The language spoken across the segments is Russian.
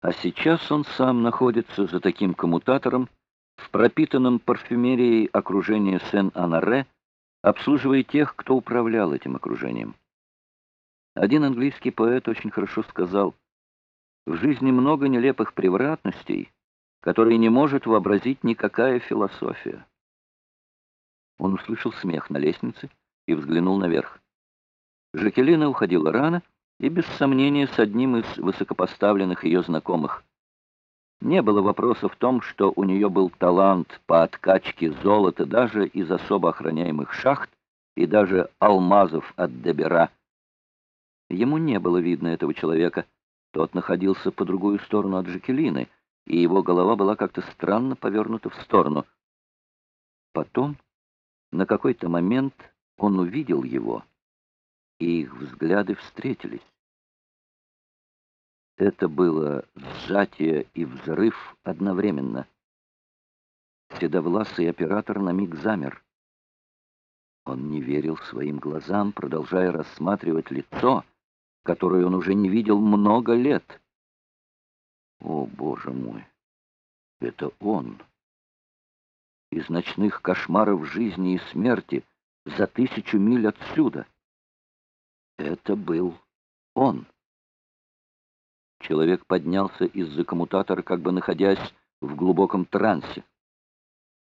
А сейчас он сам находится за таким коммутатором в пропитанном парфюмерией окружении Сен-Анаре, обслуживая тех, кто управлял этим окружением. Один английский поэт очень хорошо сказал, «В жизни много нелепых превратностей, которые не может вообразить никакая философия». Он услышал смех на лестнице и взглянул наверх. Жакелина уходила рано, и без сомнения с одним из высокопоставленных ее знакомых. Не было вопроса в том, что у нее был талант по откачке золота даже из особо охраняемых шахт и даже алмазов от Дебера. Ему не было видно этого человека. Тот находился по другую сторону от Жакелины, и его голова была как-то странно повернута в сторону. Потом, на какой-то момент, он увидел его — и их взгляды встретились. Это было сжатие и взрыв одновременно. Седовласый оператор на миг замер. Он не верил своим глазам, продолжая рассматривать лицо, которое он уже не видел много лет. О, Боже мой! Это он! Из ночных кошмаров жизни и смерти за тысячу миль отсюда — это был он. Человек поднялся из-за коммутатора, как бы находясь в глубоком трансе.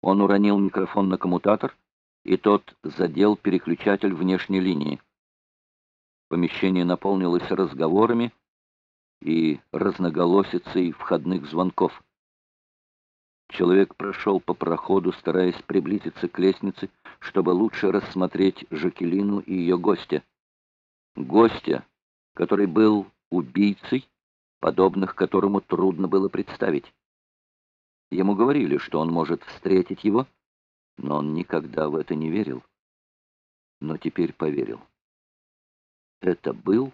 Он уронил микрофон на коммутатор, и тот задел переключатель внешней линии. Помещение наполнилось разговорами и разноголосицей входных звонков. Человек прошел по проходу, стараясь приблизиться к лестнице, чтобы лучше рассмотреть Жакелину и ее гостя гостя, который был убийцей, подобных которому трудно было представить. Ему говорили, что он может встретить его, но он никогда в это не верил. Но теперь поверил. Это был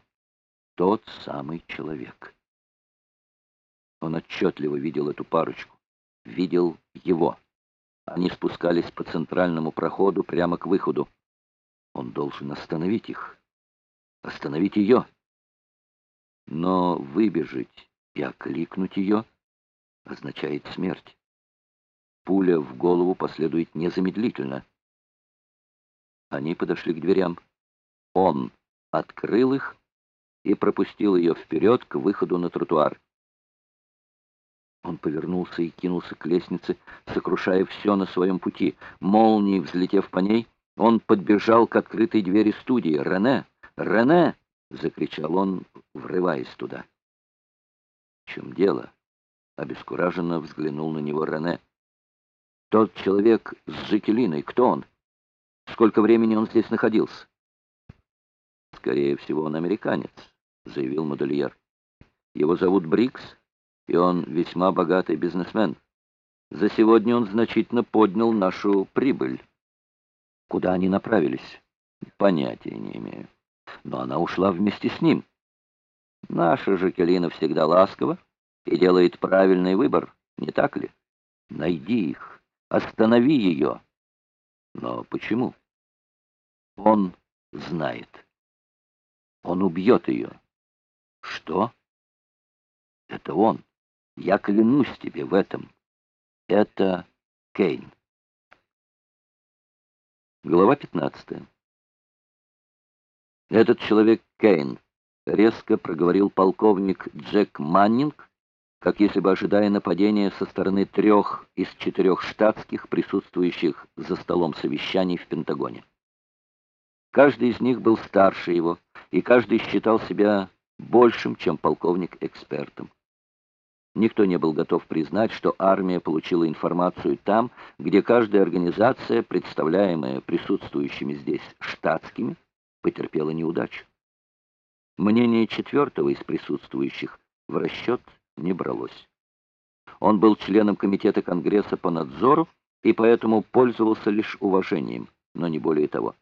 тот самый человек. Он отчетливо видел эту парочку, видел его. Они спускались по центральному проходу прямо к выходу. Он должен остановить их остановить ее. Но выбежать и окликнуть ее означает смерть. Пуля в голову последует незамедлительно. Они подошли к дверям. Он открыл их и пропустил ее вперед к выходу на тротуар. Он повернулся и кинулся к лестнице, сокрушая все на своем пути. Молнией взлетев по ней, он подбежал к открытой двери студии. «Рене!» «Рене!» — закричал он, врываясь туда. «В чем дело?» — обескураженно взглянул на него Рене. «Тот человек с Жекелиной, кто он? Сколько времени он здесь находился?» «Скорее всего, он американец», — заявил модельер. «Его зовут Брикс, и он весьма богатый бизнесмен. За сегодня он значительно поднял нашу прибыль». «Куда они направились?» «Понятия не имею» но она ушла вместе с ним. Наша Жакелина всегда ласкова и делает правильный выбор, не так ли? Найди их, останови ее. Но почему? Он знает. Он убьет ее. Что? Это он. Я клянусь тебе в этом. Это Кейн. Глава пятнадцатая. Этот человек Кейн, резко проговорил полковник Джек Маннинг, как если бы ожидая нападения со стороны трех из четырех штатских, присутствующих за столом совещаний в Пентагоне. Каждый из них был старше его, и каждый считал себя большим, чем полковник-экспертом. Никто не был готов признать, что армия получила информацию там, где каждая организация, представляемая присутствующими здесь штатскими, потерпела неудачу. Мнение четвертого из присутствующих в расчет не бралось. Он был членом комитета Конгресса по надзору и поэтому пользовался лишь уважением, но не более того.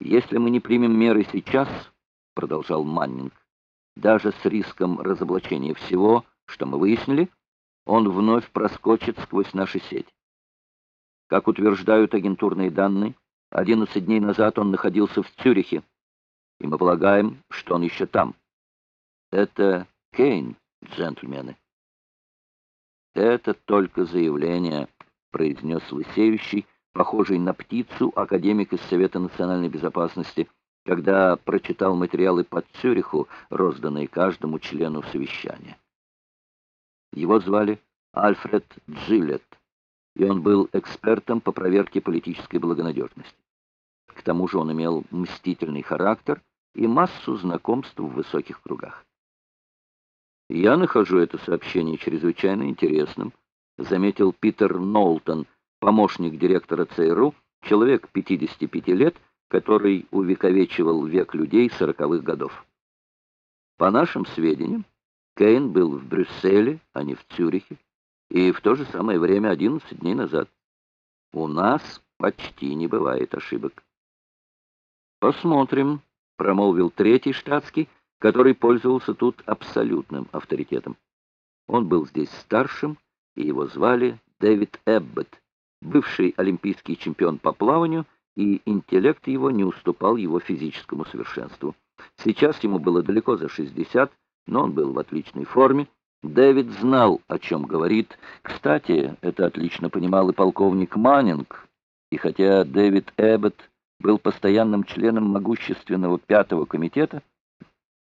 «Если мы не примем меры сейчас», — продолжал Маннинг, «даже с риском разоблачения всего, что мы выяснили, он вновь проскочит сквозь наши сети. Как утверждают агентурные данные, Одиннадцать дней назад он находился в Цюрихе, и мы полагаем, что он еще там. Это Кейн, джентльмены. Это только заявление, произнес лысеющий, похожий на птицу, академик из Совета национальной безопасности, когда прочитал материалы по Цюриху, розданные каждому члену совещания. Его звали Альфред Джилет, и он был экспертом по проверке политической благонадежности. К тому же он имел мстительный характер и массу знакомств в высоких кругах. «Я нахожу это сообщение чрезвычайно интересным», заметил Питер Нолтон, помощник директора ЦРУ, человек 55 лет, который увековечивал век людей сороковых годов. По нашим сведениям, Кейн был в Брюсселе, а не в Цюрихе, и в то же самое время 11 дней назад. У нас почти не бывает ошибок. «Посмотрим», — промолвил третий штатский, который пользовался тут абсолютным авторитетом. Он был здесь старшим, и его звали Дэвид Эббот, бывший олимпийский чемпион по плаванию, и интеллект его не уступал его физическому совершенству. Сейчас ему было далеко за 60, но он был в отличной форме. Дэвид знал, о чем говорит. Кстати, это отлично понимал и полковник Маннинг. И хотя Дэвид Эббот был постоянным членом могущественного пятого комитета,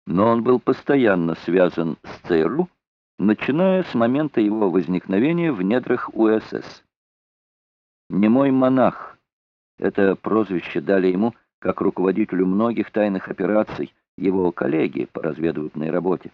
но он был постоянно связан с ЦРУ, начиная с момента его возникновения в недрах УСС. «Немой монах» Это прозвище дали ему как руководителю многих тайных операций его коллеги по разведывательной работе.